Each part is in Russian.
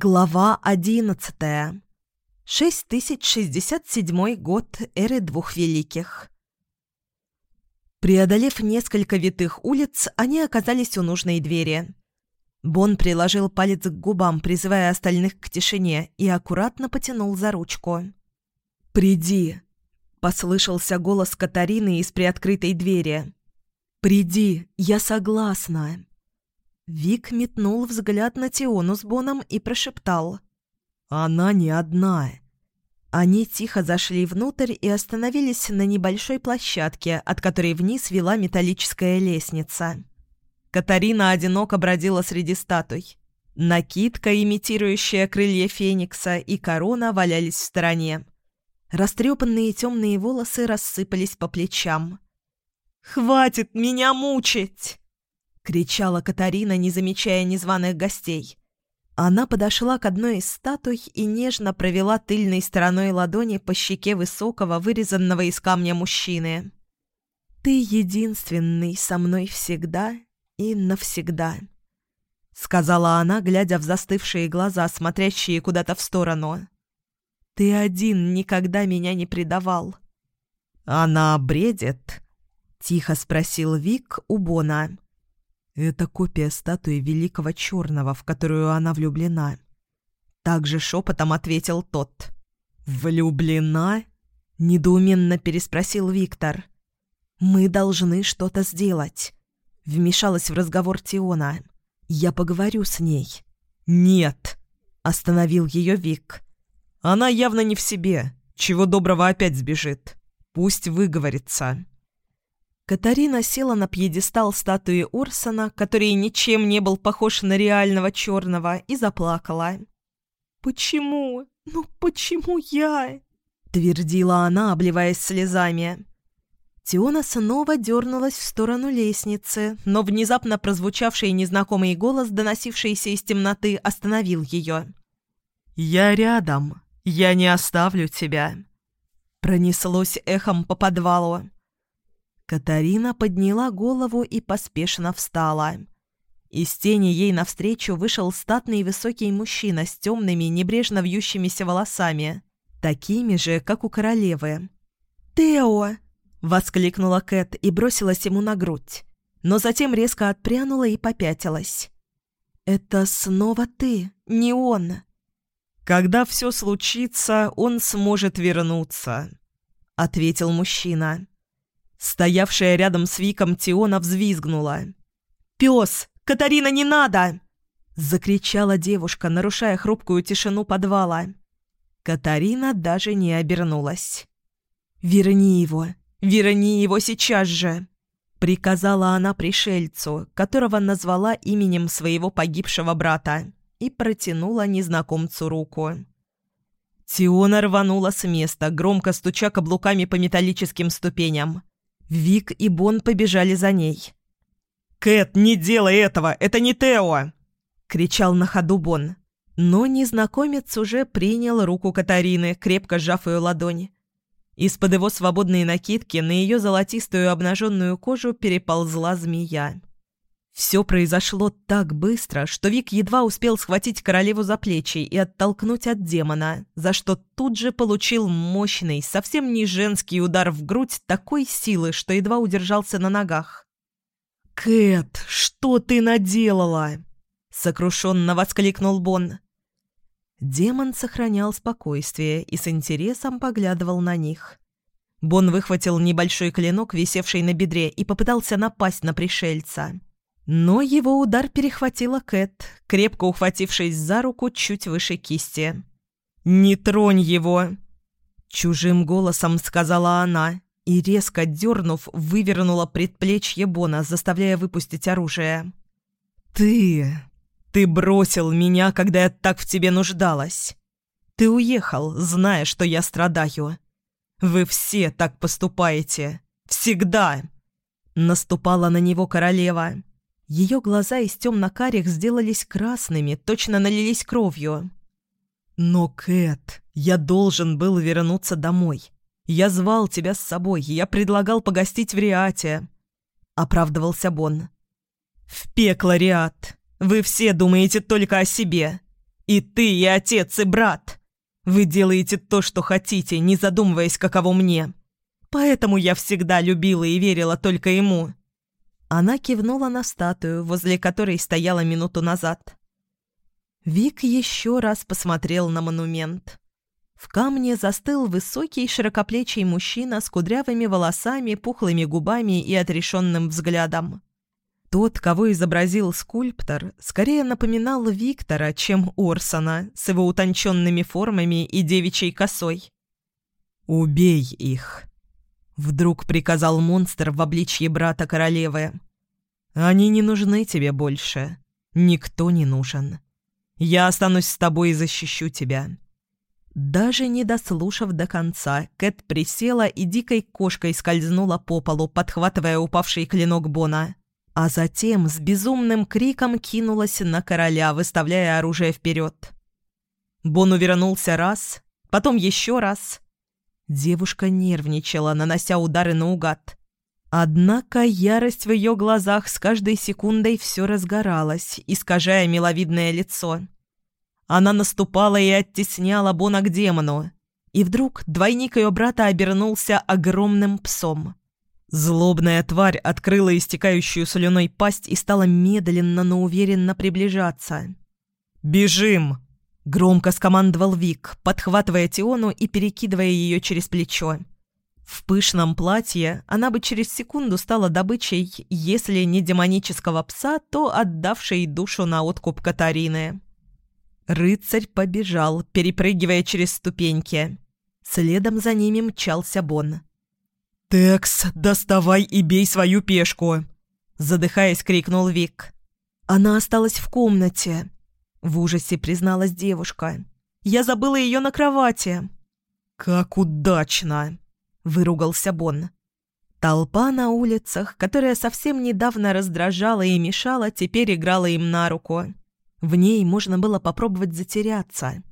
Глава одиннадцатая. 6067 год эры двух великих. Преодолев несколько витых улиц, они оказались у нужной двери. Бон приложил палец к губам, призывая остальных к тишине, и аккуратно потянул за ручку. «Приди!» — послышался голос Катарины из приоткрытой двери. «Приди, я согласна!» Вик метнул взгляд на Тиону с Боном и прошептал. «Она не одна». Они тихо зашли внутрь и остановились на небольшой площадке, от которой вниз вела металлическая лестница. Катарина одиноко бродила среди статуй. Накидка, имитирующая крылья феникса, и корона валялись в стороне. Растрепанные темные волосы рассыпались по плечам. «Хватит меня мучить!» Кричала Катарина, не замечая незваных гостей. Она подошла к одной из статуй и нежно провела тыльной стороной ладони по щеке высокого, вырезанного из камня мужчины. «Ты единственный со мной всегда и навсегда», — сказала она, глядя в застывшие глаза, смотрящие куда-то в сторону. «Ты один никогда меня не предавал». «Она бредит?» — тихо спросил Вик у Бона. Это копия статуи Великого Черного, в которую она влюблена. Также шепотом ответил тот. «Влюблена?» — недоуменно переспросил Виктор. «Мы должны что-то сделать», — вмешалась в разговор Тиона. «Я поговорю с ней». «Нет», — остановил ее Вик. «Она явно не в себе. Чего доброго опять сбежит. Пусть выговорится». Катарина села на пьедестал статуи Орсона, который ничем не был похож на реального черного, и заплакала. «Почему? Ну почему я?» — твердила она, обливаясь слезами. Тиона снова дернулась в сторону лестницы, но внезапно прозвучавший незнакомый голос, доносившийся из темноты, остановил ее. «Я рядом. Я не оставлю тебя». Пронеслось эхом по подвалу. Катарина подняла голову и поспешно встала. Из тени ей навстречу вышел статный высокий мужчина с темными, небрежно вьющимися волосами, такими же, как у королевы. «Тео!» — воскликнула Кэт и бросилась ему на грудь, но затем резко отпрянула и попятилась. «Это снова ты, не он!» «Когда все случится, он сможет вернуться», — ответил мужчина. Стоявшая рядом с Виком Тиона взвизгнула. «Пес! Катарина, не надо!» Закричала девушка, нарушая хрупкую тишину подвала. Катарина даже не обернулась. «Верни его! Верни его сейчас же!» Приказала она пришельцу, которого назвала именем своего погибшего брата, и протянула незнакомцу руку. Тиона рванула с места, громко стуча каблуками по металлическим ступеням. Вик и Бон побежали за ней. «Кэт, не делай этого! Это не Тео!» — кричал на ходу Бон. Но незнакомец уже принял руку Катарины, крепко сжав ее ладонь. Из-под его свободной накидки на ее золотистую обнаженную кожу переползла змея. Все произошло так быстро, что Вик едва успел схватить королеву за плечи и оттолкнуть от демона, за что тут же получил мощный, совсем не женский удар в грудь такой силы, что едва удержался на ногах. «Кэт, что ты наделала?» — сокрушенно воскликнул Бон. Демон сохранял спокойствие и с интересом поглядывал на них. Бон выхватил небольшой клинок, висевший на бедре, и попытался напасть на пришельца. Но его удар перехватила Кэт, крепко ухватившись за руку чуть выше кисти. «Не тронь его!» Чужим голосом сказала она и, резко дернув, вывернула предплечье Бона, заставляя выпустить оружие. «Ты... ты бросил меня, когда я так в тебе нуждалась. Ты уехал, зная, что я страдаю. Вы все так поступаете. Всегда!» Наступала на него королева. Ее глаза из темно-карих сделались красными, точно налились кровью. «Но, Кэт, я должен был вернуться домой. Я звал тебя с собой, я предлагал погостить в Риате», — оправдывался Бон. «В пекло, Риат! Вы все думаете только о себе. И ты, и отец, и брат. Вы делаете то, что хотите, не задумываясь, каково мне. Поэтому я всегда любила и верила только ему». Она кивнула на статую, возле которой стояла минуту назад. Вик еще раз посмотрел на монумент. В камне застыл высокий широкоплечий мужчина с кудрявыми волосами, пухлыми губами и отрешенным взглядом. Тот, кого изобразил скульптор, скорее напоминал Виктора, чем Орсона, с его утонченными формами и девичьей косой. «Убей их!» — вдруг приказал монстр в обличье брата королевы. «Они не нужны тебе больше. Никто не нужен. Я останусь с тобой и защищу тебя». Даже не дослушав до конца, Кэт присела и дикой кошкой скользнула по полу, подхватывая упавший клинок Бона а затем с безумным криком кинулась на короля, выставляя оружие вперед. Бон увернулся раз, потом еще раз. Девушка нервничала, нанося удары наугад. Однако ярость в ее глазах с каждой секундой все разгоралась, искажая миловидное лицо. Она наступала и оттесняла Бона к демону. И вдруг двойник ее брата обернулся огромным псом. Злобная тварь открыла истекающую слюной пасть и стала медленно, но уверенно приближаться. «Бежим!» — громко скомандовал Вик, подхватывая Тиону и перекидывая ее через плечо. В пышном платье она бы через секунду стала добычей, если не демонического пса, то отдавшей душу на откуп Катарины. Рыцарь побежал, перепрыгивая через ступеньки. Следом за ними мчался Бон. «Текс, доставай и бей свою пешку!» Задыхаясь, крикнул Вик. «Она осталась в комнате», — в ужасе призналась девушка. «Я забыла ее на кровати». «Как удачно!» — выругался Бон. Толпа на улицах, которая совсем недавно раздражала и мешала, теперь играла им на руку. В ней можно было попробовать затеряться.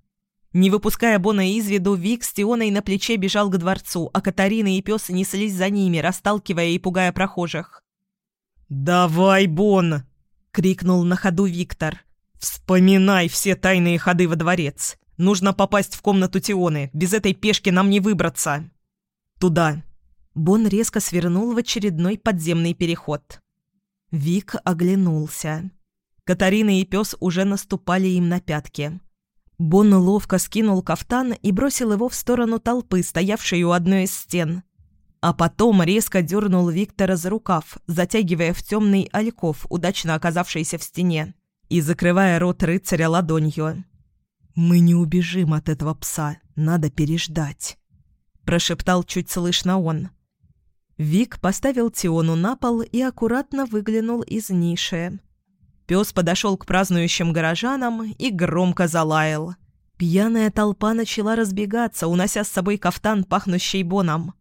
Не выпуская Бона из виду, Вик с Тионой на плече бежал к дворцу, а Катарина и пес неслись за ними, расталкивая и пугая прохожих. «Давай, Бон!» — крикнул на ходу Виктор. «Вспоминай все тайные ходы во дворец. Нужно попасть в комнату Тионы. Без этой пешки нам не выбраться». «Туда». Бон резко свернул в очередной подземный переход. Вик оглянулся. Катарина и пес уже наступали им на пятки. Бон ловко скинул кафтан и бросил его в сторону толпы, стоявшей у одной из стен. А потом резко дернул Виктора за рукав, затягивая в темный альков, удачно оказавшийся в стене, и закрывая рот рыцаря ладонью. «Мы не убежим от этого пса, надо переждать», – прошептал чуть слышно он. Вик поставил Тиону на пол и аккуратно выглянул из ниши. Пес подошел к празднующим горожанам и громко залаял. Пьяная толпа начала разбегаться, унося с собой кафтан, пахнущий боном.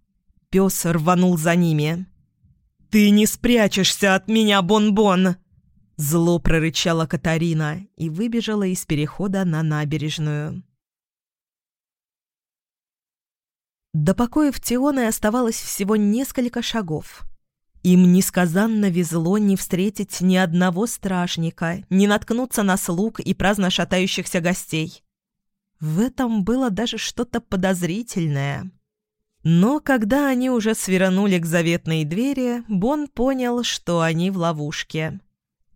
Пес рванул за ними. «Ты не спрячешься от меня, Бон-Бон!» Зло прорычала Катарина и выбежала из перехода на набережную. До покоев Тионы оставалось всего несколько шагов. Им несказанно везло не встретить ни одного стражника, не наткнуться на слуг и праздно шатающихся гостей. В этом было даже что-то подозрительное. Но когда они уже свернули к заветной двери, Бон понял, что они в ловушке.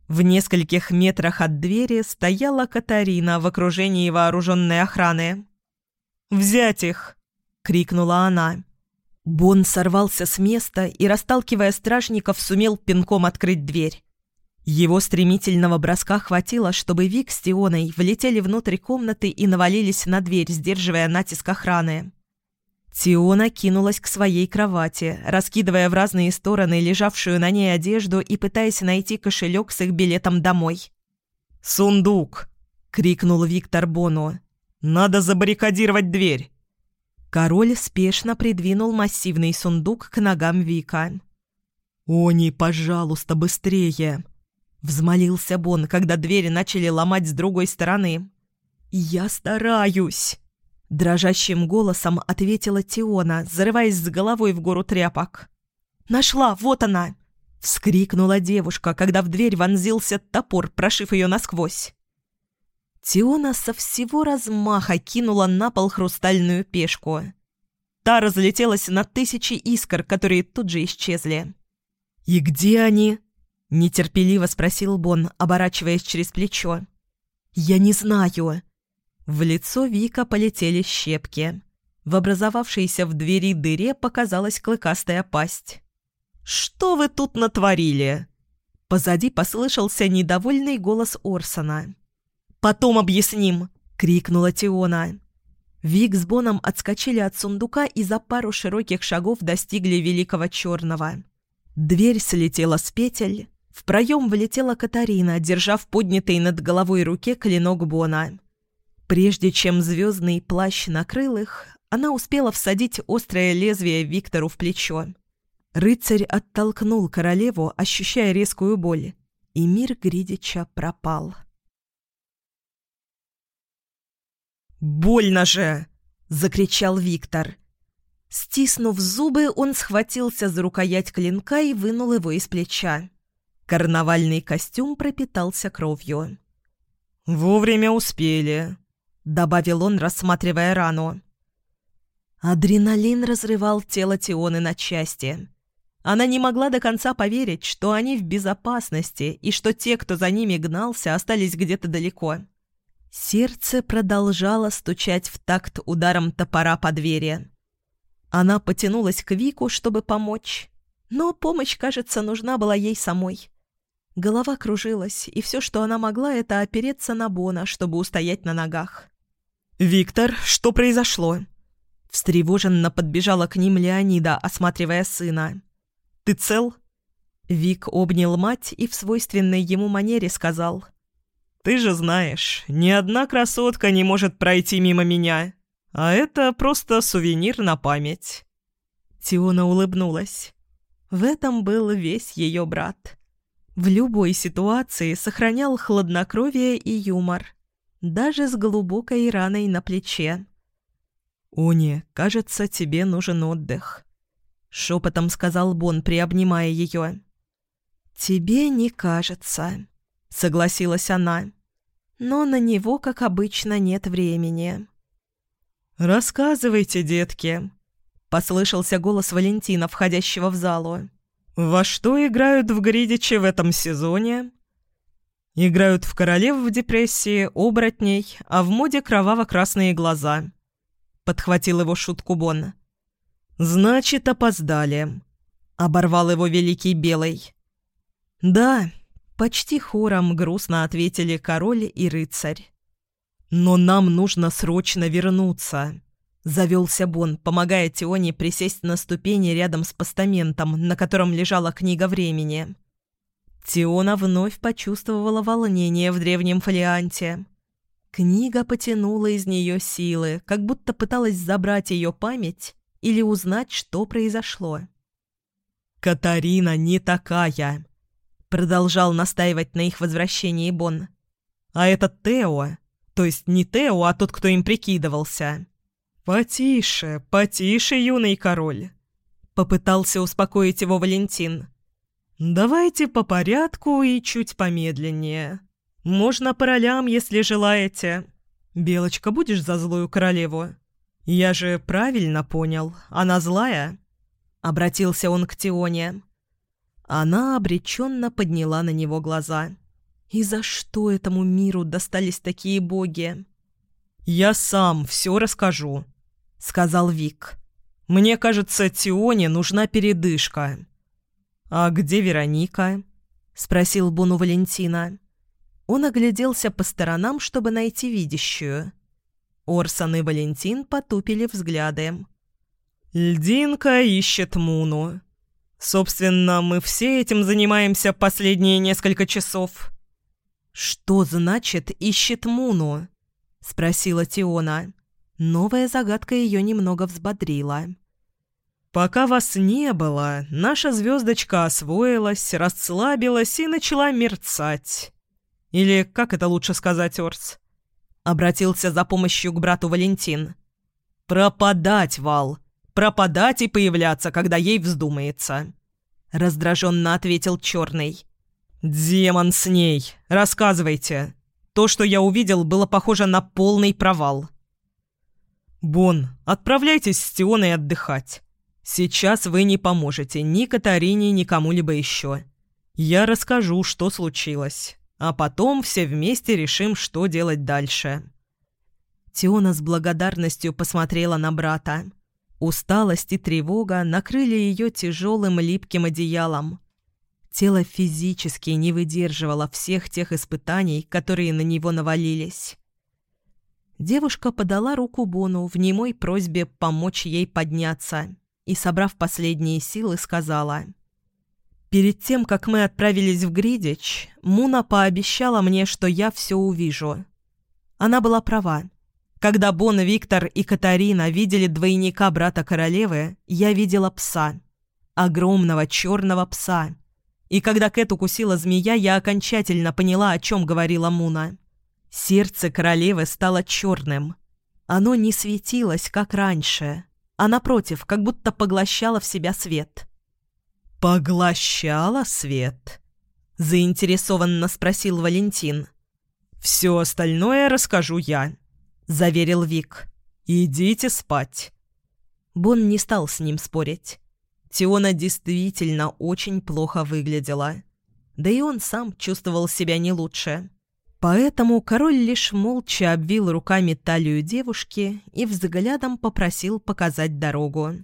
В нескольких метрах от двери стояла Катарина в окружении вооруженной охраны. «Взять их!» — крикнула она. Бон сорвался с места и, расталкивая стражников, сумел пинком открыть дверь. Его стремительного броска хватило, чтобы Вик с Тионой влетели внутрь комнаты и навалились на дверь, сдерживая натиск охраны. Тиона кинулась к своей кровати, раскидывая в разные стороны лежавшую на ней одежду и пытаясь найти кошелек с их билетом домой. «Сундук!» — крикнул Виктор Бону. «Надо забаррикадировать дверь!» Король спешно придвинул массивный сундук к ногам Вика. «Они, пожалуйста, быстрее!» Взмолился Бон, когда двери начали ломать с другой стороны. «Я стараюсь!» Дрожащим голосом ответила Тиона, зарываясь с головой в гору тряпок. «Нашла! Вот она!» Вскрикнула девушка, когда в дверь вонзился топор, прошив ее насквозь. Тиона со всего размаха кинула на пол хрустальную пешку. Та разлетелась на тысячи искр, которые тут же исчезли. «И где они?» — нетерпеливо спросил Бон, оборачиваясь через плечо. «Я не знаю». В лицо Вика полетели щепки. В образовавшейся в двери дыре показалась клыкастая пасть. «Что вы тут натворили?» Позади послышался недовольный голос Орсона. «Потом объясним!» — крикнула Тиона. Вик с Боном отскочили от сундука и за пару широких шагов достигли Великого Черного. Дверь слетела с петель. В проем влетела Катарина, держа в поднятой над головой руке клинок Бона. Прежде чем звездный плащ накрыл их, она успела всадить острое лезвие Виктору в плечо. Рыцарь оттолкнул королеву, ощущая резкую боль, и мир Гридича пропал. «Больно же!» — закричал Виктор. Стиснув зубы, он схватился за рукоять клинка и вынул его из плеча. Карнавальный костюм пропитался кровью. «Вовремя успели», — добавил он, рассматривая рану. Адреналин разрывал тело Тионы на части. Она не могла до конца поверить, что они в безопасности и что те, кто за ними гнался, остались где-то далеко. Сердце продолжало стучать в такт ударом топора по двери. Она потянулась к Вику, чтобы помочь, но помощь, кажется, нужна была ей самой. Голова кружилась, и все, что она могла, это опереться на Бона, чтобы устоять на ногах. «Виктор, что произошло?» Встревоженно подбежала к ним Леонида, осматривая сына. Ты цел?» Вик обнял мать и в свойственной ему манере сказал. «Ты же знаешь, ни одна красотка не может пройти мимо меня, а это просто сувенир на память». Тиона улыбнулась. В этом был весь ее брат. В любой ситуации сохранял хладнокровие и юмор, даже с глубокой раной на плече. «Уни, кажется, тебе нужен отдых», — шепотом сказал Бон, приобнимая ее. «Тебе не кажется», — согласилась она. «Но на него, как обычно, нет времени». «Рассказывайте, детки», — послышался голос Валентина, входящего в залу. «Во что играют в Гридиче в этом сезоне?» «Играют в королев в депрессии, оборотней, а в моде кроваво-красные глаза», — подхватил его шутку Бон. «Значит, опоздали», — оборвал его Великий Белый. «Да», — почти хором грустно ответили король и рыцарь. «Но нам нужно срочно вернуться», — завелся Бон, помогая Тионе присесть на ступени рядом с постаментом, на котором лежала книга времени. Тиона вновь почувствовала волнение в древнем фолианте. Книга потянула из нее силы, как будто пыталась забрать ее память или узнать, что произошло. «Катарина не такая!» — продолжал настаивать на их возвращении Бон. «А это Тео, то есть не Тео, а тот, кто им прикидывался». «Потише, потише, юный король!» — попытался успокоить его Валентин. «Давайте по порядку и чуть помедленнее. Можно по ролям, если желаете. Белочка, будешь за злую королеву?» «Я же правильно понял, она злая?» Обратился он к Тионе. Она обреченно подняла на него глаза. «И за что этому миру достались такие боги?» «Я сам все расскажу», — сказал Вик. «Мне кажется, Тионе нужна передышка». «А где Вероника?» — спросил Бону Валентина. Он огляделся по сторонам, чтобы найти видящую. Орсон и Валентин потупили взгляды. «Льдинка ищет Муну. Собственно, мы все этим занимаемся последние несколько часов». «Что значит «ищет Муну»?» — спросила Тиона. Новая загадка ее немного взбодрила. «Пока вас не было, наша звездочка освоилась, расслабилась и начала мерцать. Или как это лучше сказать, Орс?» Обратился за помощью к брату Валентин. «Пропадать, Вал! Пропадать и появляться, когда ей вздумается!» Раздраженно ответил Черный. «Демон с ней! Рассказывайте! То, что я увидел, было похоже на полный провал. «Бон, отправляйтесь с Тионой отдыхать. Сейчас вы не поможете ни Катарине, ни кому-либо еще. Я расскажу, что случилось, а потом все вместе решим, что делать дальше». Тиона с благодарностью посмотрела на брата. Усталость и тревога накрыли ее тяжелым липким одеялом. Тело физически не выдерживало всех тех испытаний, которые на него навалились. Девушка подала руку Бону в немой просьбе помочь ей подняться и, собрав последние силы, сказала «Перед тем, как мы отправились в Гридич, Муна пообещала мне, что я все увижу. Она была права. Когда Бон, Виктор и Катарина видели двойника брата королевы, я видела пса. Огромного черного пса. И когда Кэт укусила змея, я окончательно поняла, о чем говорила Муна. Сердце королевы стало черным. Оно не светилось, как раньше, а напротив, как будто поглощало в себя свет. «Поглощала свет?» – заинтересованно спросил Валентин. «Все остальное расскажу я», – заверил Вик. «Идите спать». Бон не стал с ним спорить. Тиона действительно очень плохо выглядела. Да и он сам чувствовал себя не лучше. Поэтому король лишь молча обвил руками талию девушки и взглядом попросил показать дорогу.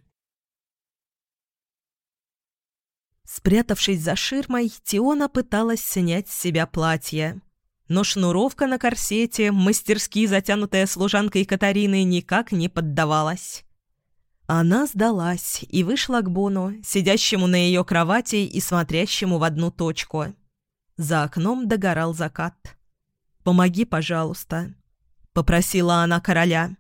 Спрятавшись за ширмой, Тиона пыталась снять с себя платье. Но шнуровка на корсете, мастерски затянутая служанкой Катарины, никак не поддавалась. Она сдалась и вышла к Бону, сидящему на ее кровати и смотрящему в одну точку. За окном догорал закат. «Помоги, пожалуйста», — попросила она короля.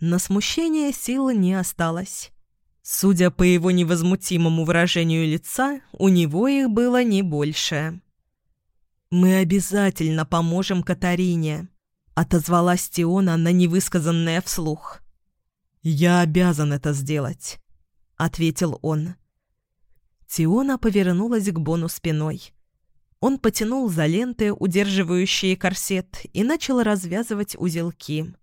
На смущение силы не осталось. Судя по его невозмутимому выражению лица, у него их было не больше. «Мы обязательно поможем Катарине», — отозвалась Тиона на невысказанное вслух. «Я обязан это сделать», — ответил он. Тиона повернулась к Бону спиной. Он потянул за ленты, удерживающие корсет, и начал развязывать узелки.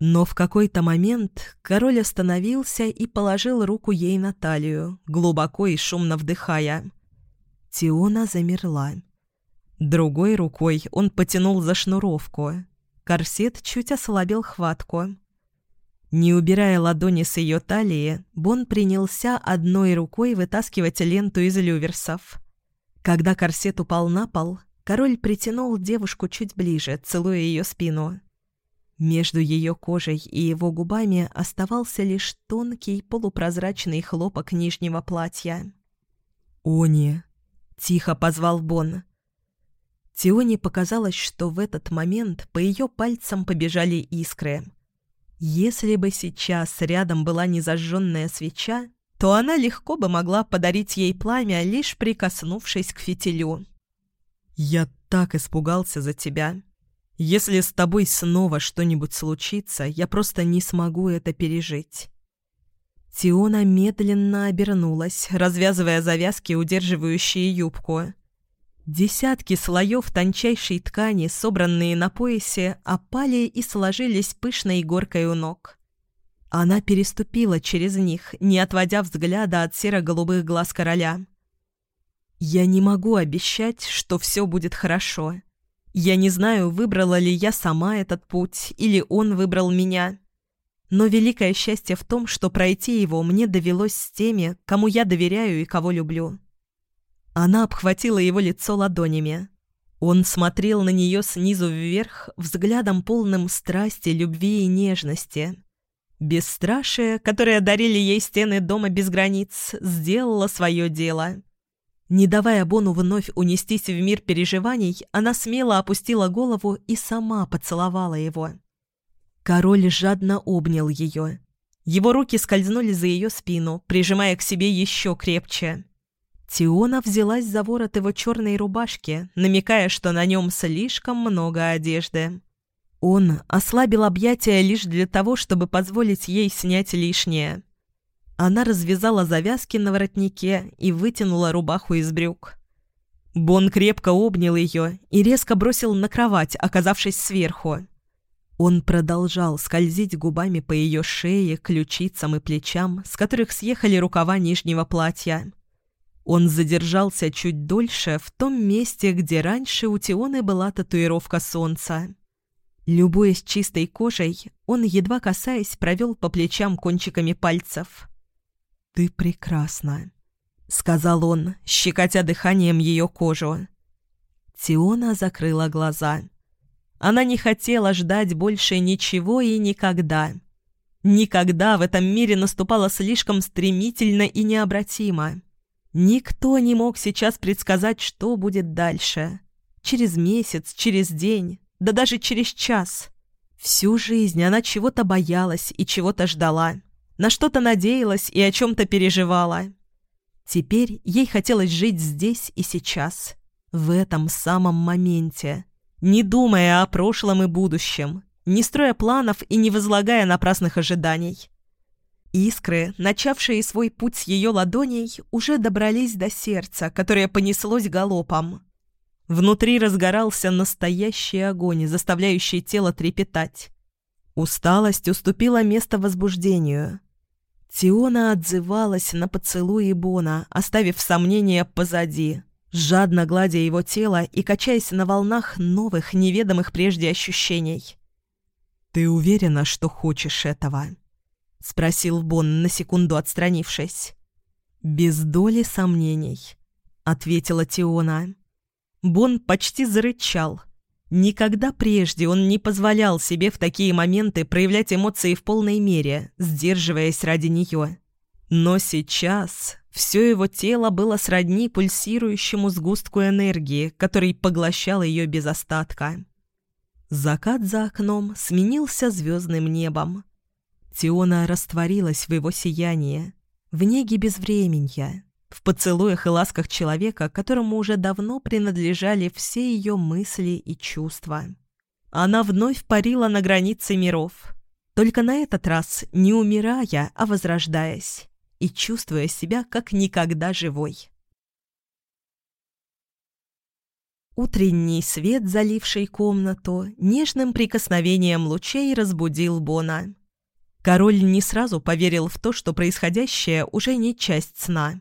Но в какой-то момент король остановился и положил руку ей на талию, глубоко и шумно вдыхая. Тиона замерла. Другой рукой он потянул за шнуровку. Корсет чуть ослабил хватку. Не убирая ладони с ее талии, Бон принялся одной рукой вытаскивать ленту из люверсов. Когда корсет упал на пол, король притянул девушку чуть ближе, целуя ее спину. Между ее кожей и его губами оставался лишь тонкий полупрозрачный хлопок нижнего платья. «Они!» — тихо позвал Бон. Тионе показалось, что в этот момент по ее пальцам побежали искры. Если бы сейчас рядом была незажженная свеча, то она легко бы могла подарить ей пламя, лишь прикоснувшись к фитилю. «Я так испугался за тебя. Если с тобой снова что-нибудь случится, я просто не смогу это пережить». Тиона медленно обернулась, развязывая завязки, удерживающие юбку. Десятки слоев тончайшей ткани, собранные на поясе, опали и сложились пышной горкой у ног. Она переступила через них, не отводя взгляда от серо-голубых глаз короля. «Я не могу обещать, что все будет хорошо. Я не знаю, выбрала ли я сама этот путь, или он выбрал меня. Но великое счастье в том, что пройти его мне довелось с теми, кому я доверяю и кого люблю». Она обхватила его лицо ладонями. Он смотрел на нее снизу вверх, взглядом полным страсти, любви и нежности. Бесстрашие, которое дарили ей стены дома без границ, сделало свое дело. Не давая Бону вновь унестись в мир переживаний, она смело опустила голову и сама поцеловала его. Король жадно обнял ее. Его руки скользнули за ее спину, прижимая к себе еще крепче. Тиона взялась за ворот его черной рубашки, намекая, что на нем слишком много одежды. Он ослабил объятия лишь для того, чтобы позволить ей снять лишнее. Она развязала завязки на воротнике и вытянула рубаху из брюк. Бон крепко обнял ее и резко бросил на кровать, оказавшись сверху. Он продолжал скользить губами по ее шее, ключицам и плечам, с которых съехали рукава нижнего платья. Он задержался чуть дольше в том месте, где раньше у Тионы была татуировка солнца. Любуясь чистой кожей, он, едва касаясь, провел по плечам кончиками пальцев. «Ты прекрасна», — сказал он, щекотя дыханием ее кожу. Тиона закрыла глаза. Она не хотела ждать больше ничего и никогда. Никогда в этом мире наступало слишком стремительно и необратимо. Никто не мог сейчас предсказать, что будет дальше. Через месяц, через день, да даже через час. Всю жизнь она чего-то боялась и чего-то ждала. На что-то надеялась и о чем-то переживала. Теперь ей хотелось жить здесь и сейчас, в этом самом моменте, не думая о прошлом и будущем, не строя планов и не возлагая напрасных ожиданий. Искры, начавшие свой путь с ее ладоней, уже добрались до сердца, которое понеслось галопом. Внутри разгорался настоящий огонь, заставляющий тело трепетать. Усталость уступила место возбуждению. Тиона отзывалась на поцелуи Бона, оставив сомнения позади, жадно гладя его тело и качаясь на волнах новых, неведомых прежде ощущений. «Ты уверена, что хочешь этого?» — спросил Бон, на секунду отстранившись. «Без доли сомнений», — ответила Тиона. Бон почти зарычал — Никогда прежде он не позволял себе в такие моменты проявлять эмоции в полной мере, сдерживаясь ради нее. Но сейчас все его тело было сродни пульсирующему сгустку энергии, который поглощал ее без остатка. Закат за окном сменился звездным небом. Тиона растворилась в его сиянии, в неге безвременья, в поцелуях и ласках человека, которому уже давно принадлежали все ее мысли и чувства. Она вновь парила на границе миров, только на этот раз не умирая, а возрождаясь и чувствуя себя как никогда живой. Утренний свет, заливший комнату, нежным прикосновением лучей разбудил Бона. Король не сразу поверил в то, что происходящее уже не часть сна.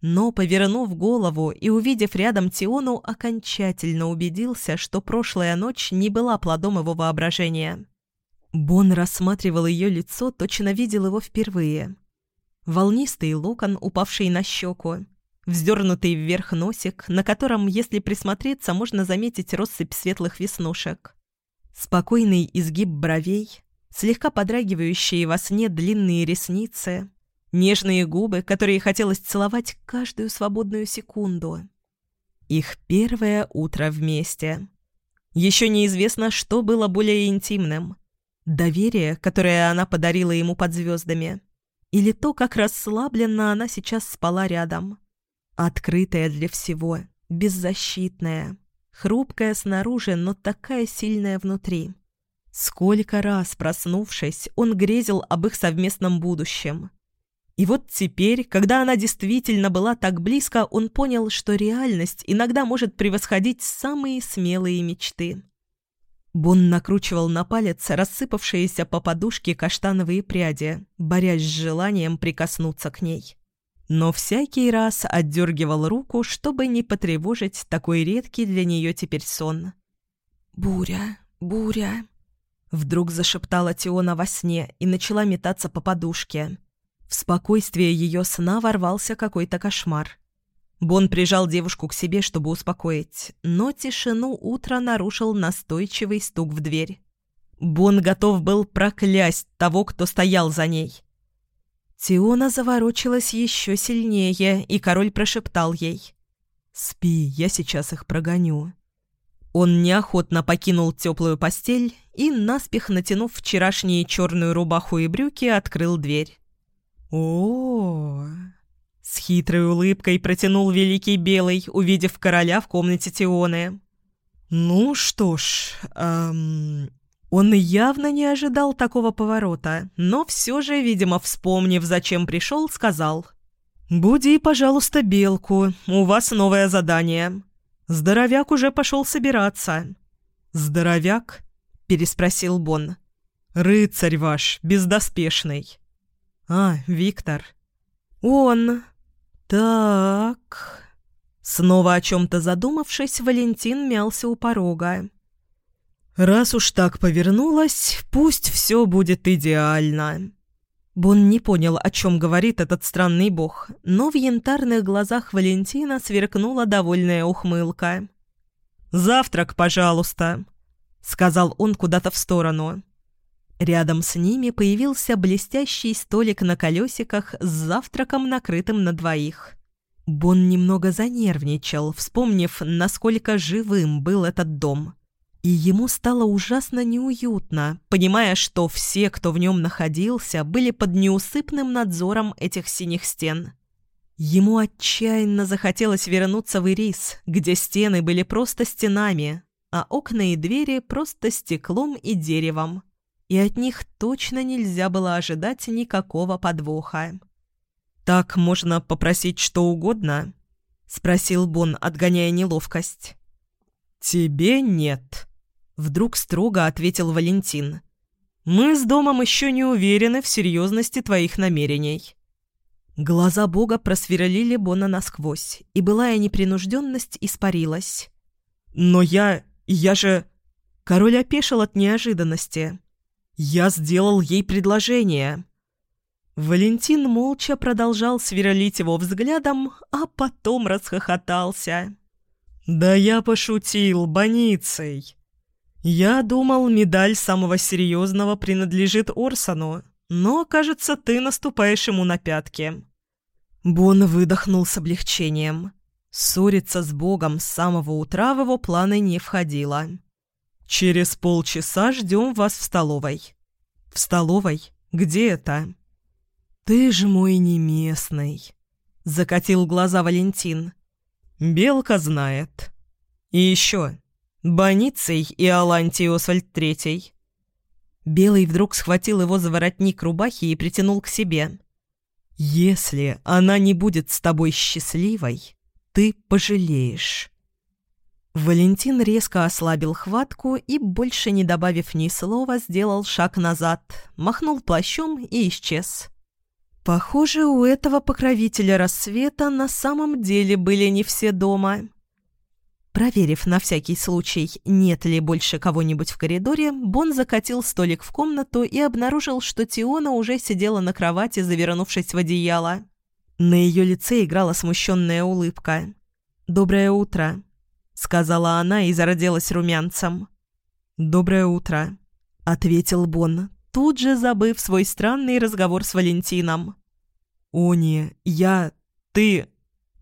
Но, повернув голову и увидев рядом Тиону, окончательно убедился, что прошлая ночь не была плодом его воображения. Бон рассматривал ее лицо, точно видел его впервые. Волнистый локон, упавший на щеку, вздернутый вверх носик, на котором, если присмотреться, можно заметить россыпь светлых веснушек. Спокойный изгиб бровей, слегка подрагивающие во сне длинные ресницы — Нежные губы, которые хотелось целовать каждую свободную секунду. Их первое утро вместе. Еще неизвестно, что было более интимным. Доверие, которое она подарила ему под звездами. Или то, как расслабленно она сейчас спала рядом. Открытая для всего, беззащитная, хрупкая снаружи, но такая сильная внутри. Сколько раз, проснувшись, он грезил об их совместном будущем. И вот теперь, когда она действительно была так близко, он понял, что реальность иногда может превосходить самые смелые мечты. Бон накручивал на палец рассыпавшиеся по подушке каштановые пряди, борясь с желанием прикоснуться к ней. Но всякий раз отдергивал руку, чтобы не потревожить такой редкий для нее теперь сон. «Буря, буря!» Вдруг зашептала Тиона во сне и начала метаться по подушке. В спокойствие ее сна ворвался какой-то кошмар. Бон прижал девушку к себе, чтобы успокоить, но тишину утра нарушил настойчивый стук в дверь. Бон готов был проклясть того, кто стоял за ней. Тиона заворочилась еще сильнее, и король прошептал ей. «Спи, я сейчас их прогоню». Он неохотно покинул теплую постель и, наспех натянув вчерашние черную рубаху и брюки, открыл дверь о, С хитрой улыбкой протянул Великий Белый, увидев короля в комнате Тионы. «Ну что ж, эм...» Он явно не ожидал такого поворота, но все же, видимо, вспомнив, зачем пришел, сказал. «Буди, пожалуйста, Белку, у вас новое задание. Здоровяк уже пошел собираться». «Здоровяк?» — переспросил Бон. «Рыцарь ваш, бездоспешный». «А, Виктор». «Он...» «Так...» Снова о чем-то задумавшись, Валентин мялся у порога. «Раз уж так повернулось, пусть все будет идеально». Бон не понял, о чем говорит этот странный бог, но в янтарных глазах Валентина сверкнула довольная ухмылка. «Завтрак, пожалуйста», — сказал он куда-то в сторону. Рядом с ними появился блестящий столик на колесиках с завтраком, накрытым на двоих. Бон немного занервничал, вспомнив, насколько живым был этот дом. И ему стало ужасно неуютно, понимая, что все, кто в нем находился, были под неусыпным надзором этих синих стен. Ему отчаянно захотелось вернуться в Ирис, где стены были просто стенами, а окна и двери просто стеклом и деревом. И от них точно нельзя было ожидать никакого подвоха. «Так можно попросить что угодно?» — спросил Бон, отгоняя неловкость. «Тебе нет», Вдруг строго ответил Валентин. «Мы с домом еще не уверены в серьезности твоих намерений». Глаза Бога просверлили Бона насквозь, и былая непринужденность испарилась. «Но я... я же...» Король опешил от неожиданности. «Я сделал ей предложение». Валентин молча продолжал сверлить его взглядом, а потом расхохотался. «Да я пошутил, больницей. «Я думал, медаль самого серьезного принадлежит Орсону, но, кажется, ты наступаешь ему на пятки». Бон выдохнул с облегчением. Ссориться с Богом с самого утра в его планы не входило. «Через полчаса ждем вас в столовой». «В столовой? Где это?» «Ты же мой не местный», — закатил глаза Валентин. «Белка знает. И еще, Боницей и Алантий Освальд Третий». Белый вдруг схватил его за воротник рубахи и притянул к себе. «Если она не будет с тобой счастливой, ты пожалеешь». Валентин резко ослабил хватку и, больше не добавив ни слова, сделал шаг назад, махнул плащом и исчез. Похоже, у этого покровителя рассвета на самом деле были не все дома. Проверив на всякий случай, нет ли больше кого-нибудь в коридоре, Бон закатил столик в комнату и обнаружил, что Тиона уже сидела на кровати, завернувшись в одеяло. На ее лице играла смущенная улыбка. «Доброе утро», — сказала она и зарделась румянцем. «Доброе утро», — ответил Бон, тут же забыв свой странный разговор с Валентином. «Они, я... ты...»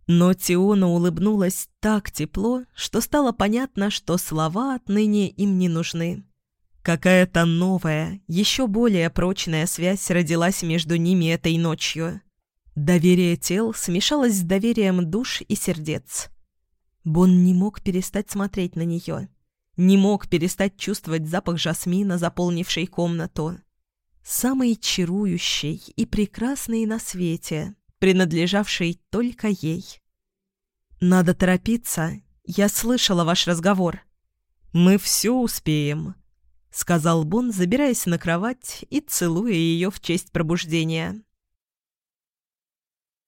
Но Тиона улыбнулась так тепло, что стало понятно, что слова отныне им не нужны. Какая-то новая, еще более прочная связь родилась между ними этой ночью. Доверие тел смешалось с доверием душ и сердец. Бон не мог перестать смотреть на нее. Не мог перестать чувствовать запах жасмина, заполнивший комнату. Самый чарующий и прекрасный на свете, принадлежавшей только ей. «Надо торопиться. Я слышала ваш разговор». «Мы все успеем», — сказал Бон, забираясь на кровать и целуя ее в честь пробуждения.